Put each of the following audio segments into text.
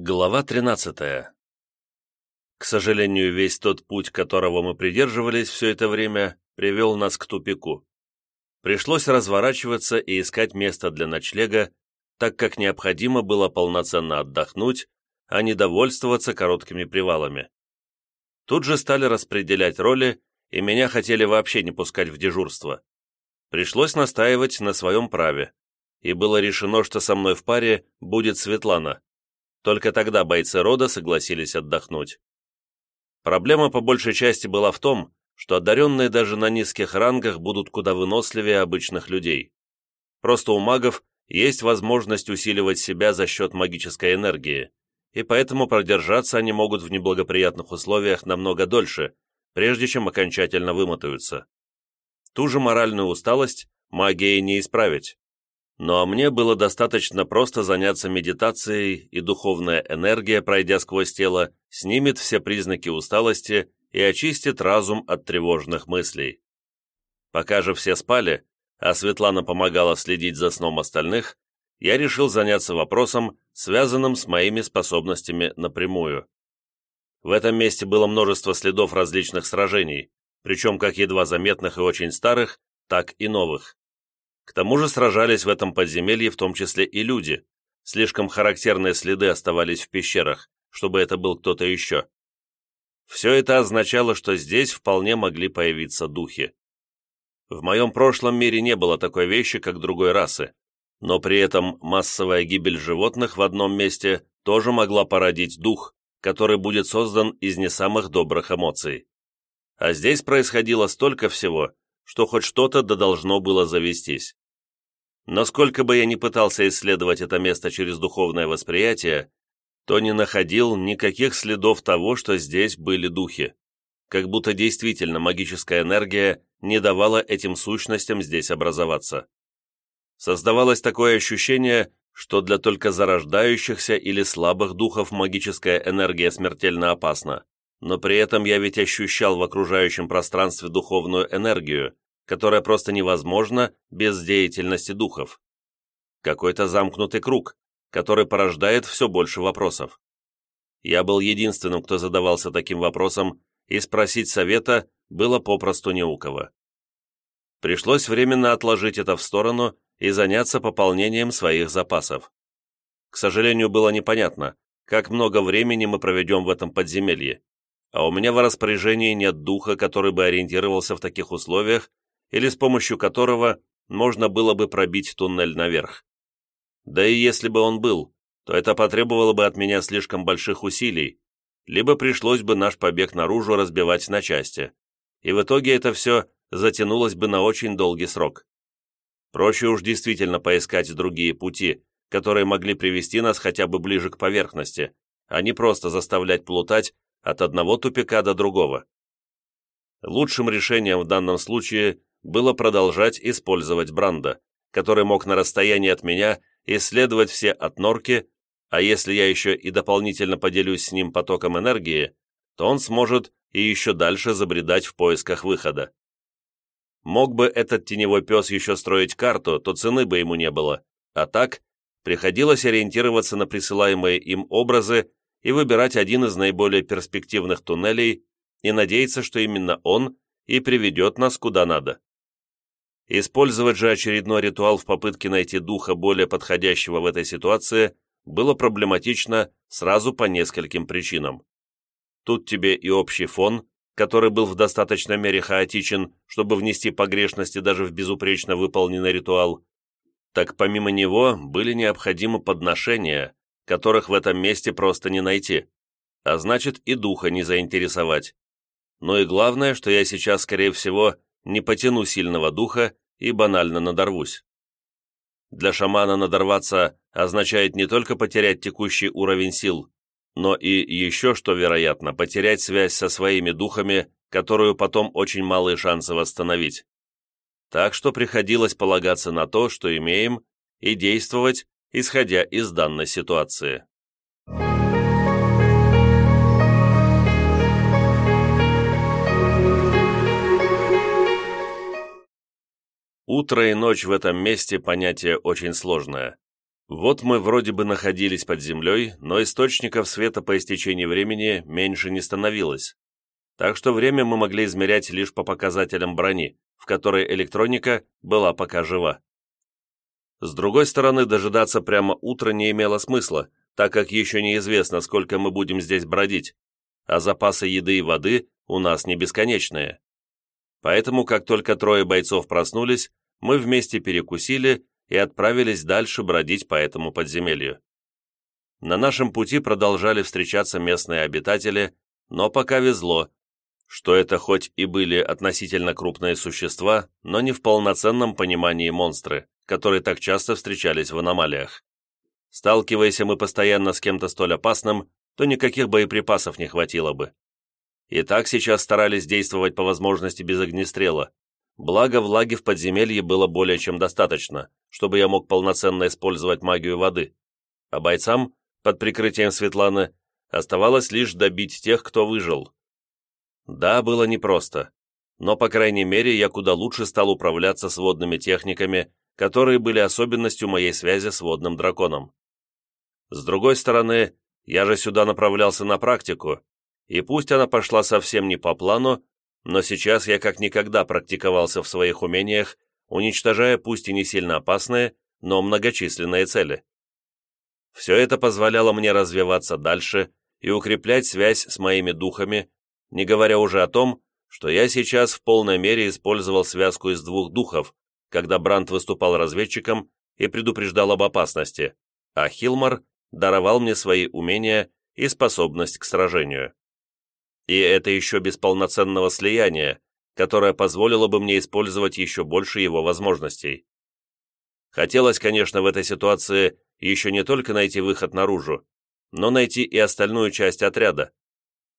Глава 13. К сожалению, весь тот путь, которого мы придерживались все это время, привел нас к тупику. Пришлось разворачиваться и искать место для ночлега, так как необходимо было полноценно отдохнуть, а не довольствоваться короткими привалами. Тут же стали распределять роли, и меня хотели вообще не пускать в дежурство. Пришлось настаивать на своем праве, и было решено, что со мной в паре будет Светлана только тогда бойцы рода согласились отдохнуть. Проблема по большей части была в том, что одаренные даже на низких рангах будут куда выносливее обычных людей. Просто у магов есть возможность усиливать себя за счет магической энергии, и поэтому продержаться они могут в неблагоприятных условиях намного дольше, прежде чем окончательно вымотаются. Ту же моральную усталость магией не исправить. Ну а мне было достаточно просто заняться медитацией, и духовная энергия, пройдя сквозь тело, снимет все признаки усталости и очистит разум от тревожных мыслей. Пока же все спали, а Светлана помогала следить за сном остальных, я решил заняться вопросом, связанным с моими способностями напрямую. В этом месте было множество следов различных сражений, причем как едва заметных и очень старых, так и новых. К тому же сражались в этом подземелье в том числе и люди. Слишком характерные следы оставались в пещерах, чтобы это был кто-то еще. Все это означало, что здесь вполне могли появиться духи. В моем прошлом мире не было такой вещи, как другой расы, но при этом массовая гибель животных в одном месте тоже могла породить дух, который будет создан из не самых добрых эмоций. А здесь происходило столько всего, что хоть что-то да должно было завестись. Но сколько бы я ни пытался исследовать это место через духовное восприятие, то не находил никаких следов того, что здесь были духи. Как будто действительно магическая энергия не давала этим сущностям здесь образоваться. Создавалось такое ощущение, что для только зарождающихся или слабых духов магическая энергия смертельно опасна, но при этом я ведь ощущал в окружающем пространстве духовную энергию, которая просто невозможна без деятельности духов. Какой-то замкнутый круг, который порождает все больше вопросов. Я был единственным, кто задавался таким вопросом, и спросить совета было попросту не у кого. Пришлось временно отложить это в сторону и заняться пополнением своих запасов. К сожалению, было непонятно, как много времени мы проведем в этом подземелье, а у меня в распоряжении нет духа, который бы ориентировался в таких условиях или с помощью которого можно было бы пробить туннель наверх. Да и если бы он был, то это потребовало бы от меня слишком больших усилий, либо пришлось бы наш побег наружу разбивать на части, и в итоге это все затянулось бы на очень долгий срок. Проще уж действительно поискать другие пути, которые могли привести нас хотя бы ближе к поверхности, а не просто заставлять плутать от одного тупика до другого. Лучшим решением в данном случае было продолжать использовать Бранда, который мог на расстоянии от меня исследовать все отнорки, а если я еще и дополнительно поделюсь с ним потоком энергии, то он сможет и еще дальше забредать в поисках выхода. Мог бы этот теневой пес еще строить карту, то цены бы ему не было, а так приходилось ориентироваться на присылаемые им образы и выбирать один из наиболее перспективных туннелей и надеяться, что именно он и приведет нас куда надо. Использовать же очередной ритуал в попытке найти духа более подходящего в этой ситуации было проблематично сразу по нескольким причинам. Тут тебе и общий фон, который был в достаточной мере хаотичен, чтобы внести погрешности даже в безупречно выполненный ритуал, так помимо него были необходимы подношения, которых в этом месте просто не найти, а значит и духа не заинтересовать. Ну и главное, что я сейчас, скорее всего, не потяну сильного духа и банально надорвусь. Для шамана надорваться означает не только потерять текущий уровень сил, но и еще, что вероятно, потерять связь со своими духами, которую потом очень малые шансы восстановить. Так что приходилось полагаться на то, что имеем, и действовать, исходя из данной ситуации. Утро и ночь в этом месте понятие очень сложное. Вот мы вроде бы находились под землей, но источников света по истечении времени меньше не становилось. Так что время мы могли измерять лишь по показателям брони, в которой электроника была пока жива. С другой стороны, дожидаться прямо утра не имело смысла, так как еще неизвестно, сколько мы будем здесь бродить, а запасы еды и воды у нас не бесконечные. Поэтому, как только трое бойцов проснулись, мы вместе перекусили и отправились дальше бродить по этому подземелью. На нашем пути продолжали встречаться местные обитатели, но пока везло, что это хоть и были относительно крупные существа, но не в полноценном понимании монстры, которые так часто встречались в аномалиях. Сталкиваясь мы постоянно с кем-то столь опасным, то никаких боеприпасов не хватило бы. И так сейчас старались действовать по возможности без огнестрела, Благо, влаги в подземелье было более чем достаточно, чтобы я мог полноценно использовать магию воды. А бойцам, под прикрытием Светланы, оставалось лишь добить тех, кто выжил. Да, было непросто, но, по крайней мере, я куда лучше стал управляться с водными техниками, которые были особенностью моей связи с водным драконом. С другой стороны, я же сюда направлялся на практику, и пусть она пошла совсем не по плану, но сейчас я как никогда практиковался в своих умениях, уничтожая пусть и не сильно опасные, но многочисленные цели. Все это позволяло мне развиваться дальше и укреплять связь с моими духами, не говоря уже о том, что я сейчас в полной мере использовал связку из двух духов, когда Бранд выступал разведчиком и предупреждал об опасности, а Хилмар даровал мне свои умения и способность к сражению. И это еще без полноценного слияния, которое позволило бы мне использовать еще больше его возможностей. Хотелось, конечно, в этой ситуации еще не только найти выход наружу, но найти и остальную часть отряда.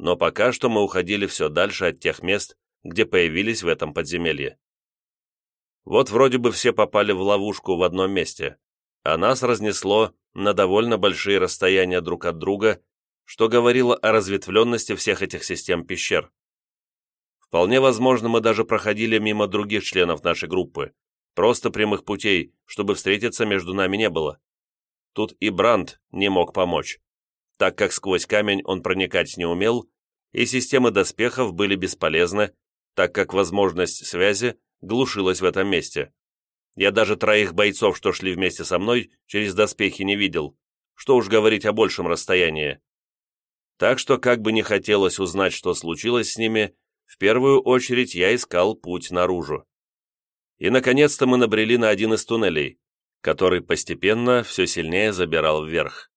Но пока что мы уходили все дальше от тех мест, где появились в этом подземелье. Вот вроде бы все попали в ловушку в одном месте, а нас разнесло на довольно большие расстояния друг от друга что говорило о разветвленности всех этих систем пещер. Вполне возможно, мы даже проходили мимо других членов нашей группы. Просто прямых путей, чтобы встретиться, между нами не было. Тут и Бранд не мог помочь, так как сквозь камень он проникать не умел, и системы доспехов были бесполезны, так как возможность связи глушилась в этом месте. Я даже троих бойцов, что шли вместе со мной, через доспехи не видел, что уж говорить о большем расстоянии. Так что, как бы не хотелось узнать, что случилось с ними, в первую очередь я искал путь наружу. И, наконец-то, мы набрели на один из туннелей, который постепенно все сильнее забирал вверх.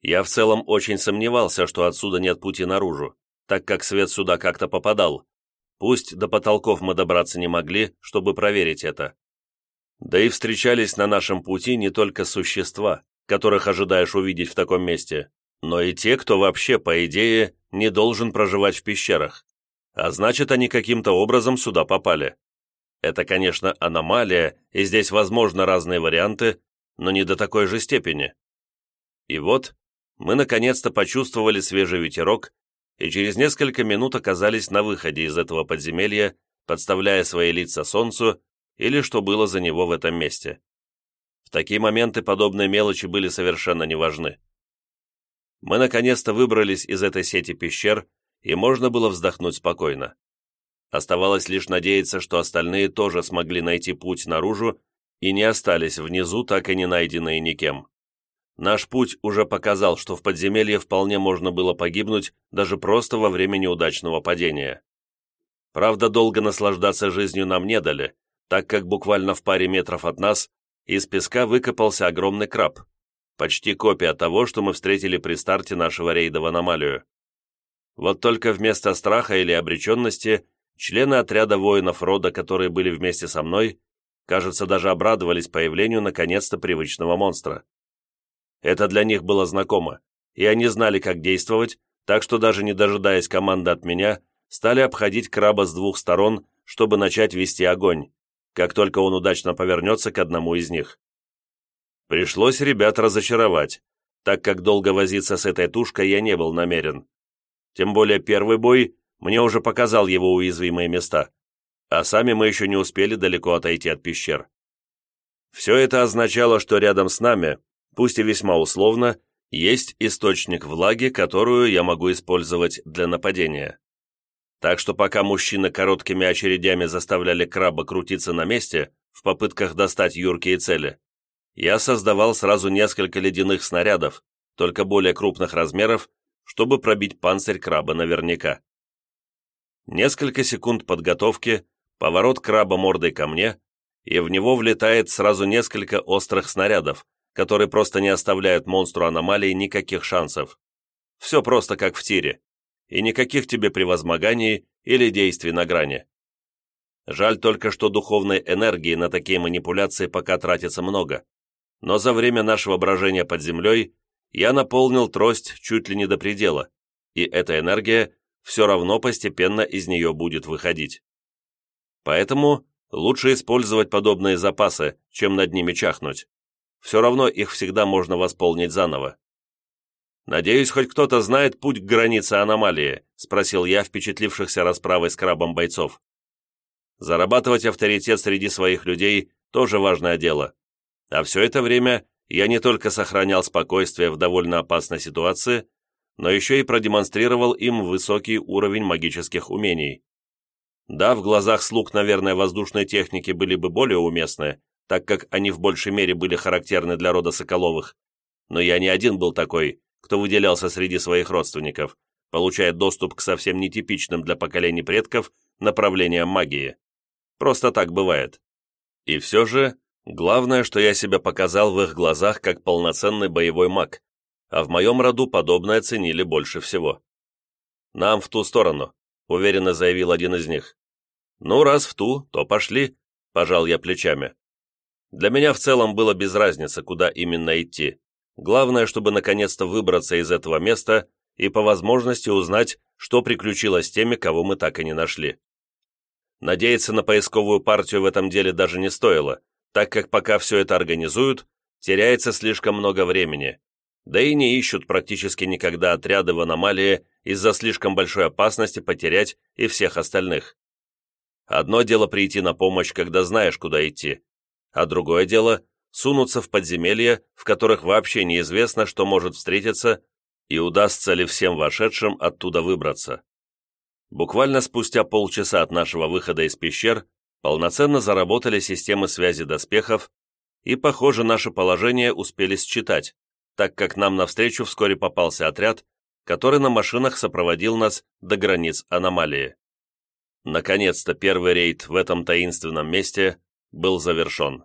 Я в целом очень сомневался, что отсюда нет пути наружу, так как свет сюда как-то попадал. Пусть до потолков мы добраться не могли, чтобы проверить это. Да и встречались на нашем пути не только существа, которых ожидаешь увидеть в таком месте, но и те, кто вообще, по идее, не должен проживать в пещерах, а значит, они каким-то образом сюда попали. Это, конечно, аномалия, и здесь возможны разные варианты, но не до такой же степени. И вот, мы наконец-то почувствовали свежий ветерок, и через несколько минут оказались на выходе из этого подземелья, подставляя свои лица солнцу или что было за него в этом месте. В такие моменты подобные мелочи были совершенно неважны. Мы наконец-то выбрались из этой сети пещер, и можно было вздохнуть спокойно. Оставалось лишь надеяться, что остальные тоже смогли найти путь наружу и не остались внизу, так и не найденные никем. Наш путь уже показал, что в подземелье вполне можно было погибнуть даже просто во время неудачного падения. Правда, долго наслаждаться жизнью нам не дали, так как буквально в паре метров от нас из песка выкопался огромный краб, Почти копия того, что мы встретили при старте нашего рейда в аномалию. Вот только вместо страха или обреченности члены отряда воинов рода, которые были вместе со мной, кажется, даже обрадовались появлению наконец-то привычного монстра. Это для них было знакомо, и они знали, как действовать, так что даже не дожидаясь команды от меня, стали обходить краба с двух сторон, чтобы начать вести огонь, как только он удачно повернется к одному из них. Пришлось ребят разочаровать, так как долго возиться с этой тушкой я не был намерен. Тем более первый бой мне уже показал его уязвимые места, а сами мы еще не успели далеко отойти от пещер. Все это означало, что рядом с нами пусть и весьма условно, есть источник влаги, которую я могу использовать для нападения. Так что пока мужчины короткими очередями заставляли краба крутиться на месте в попытках достать юркие цели, я создавал сразу несколько ледяных снарядов, только более крупных размеров, чтобы пробить панцирь краба наверняка. Несколько секунд подготовки, поворот краба мордой ко мне, и в него влетает сразу несколько острых снарядов, которые просто не оставляют монстру аномалии никаких шансов. Все просто как в тире, и никаких тебе превозмоганий или действий на грани. Жаль только, что духовной энергии на такие манипуляции пока тратится много. Но за время нашего брожения под землей я наполнил трость чуть ли не до предела, и эта энергия все равно постепенно из нее будет выходить. Поэтому лучше использовать подобные запасы, чем над ними чахнуть. Все равно их всегда можно восполнить заново. «Надеюсь, хоть кто-то знает путь к границе аномалии», спросил я впечатлившихся расправой с крабом бойцов. Зарабатывать авторитет среди своих людей – тоже важное дело. А все это время я не только сохранял спокойствие в довольно опасной ситуации, но еще и продемонстрировал им высокий уровень магических умений. Да, в глазах слуг, наверное, воздушной техники были бы более уместны, так как они в большей мере были характерны для рода Соколовых, но я не один был такой, кто выделялся среди своих родственников, получая доступ к совсем нетипичным для поколений предков направлениям магии. Просто так бывает. И все же, главное, что я себя показал в их глазах как полноценный боевой маг, а в моем роду подобное ценили больше всего. «Нам в ту сторону», — уверенно заявил один из них. «Ну, раз в ту, то пошли», — пожал я плечами. Для меня в целом было без разницы, куда именно идти. Главное, чтобы наконец-то выбраться из этого места и по возможности узнать, что приключилось с теми, кого мы так и не нашли. Надеяться на поисковую партию в этом деле даже не стоило, так как пока все это организуют, теряется слишком много времени, да и не ищут практически никогда отряды в аномалии из-за слишком большой опасности потерять и всех остальных. Одно дело прийти на помощь, когда знаешь, куда идти, а другое дело сунуться в подземелья, в которых вообще неизвестно, что может встретиться, и удастся ли всем вошедшим оттуда выбраться. Буквально спустя полчаса от нашего выхода из пещер полноценно заработали системы связи доспехов, и, похоже, наше положение успели считать, так как нам навстречу вскоре попался отряд, который на машинах сопроводил нас до границ аномалии. Наконец-то первый рейд в этом таинственном месте был завершен.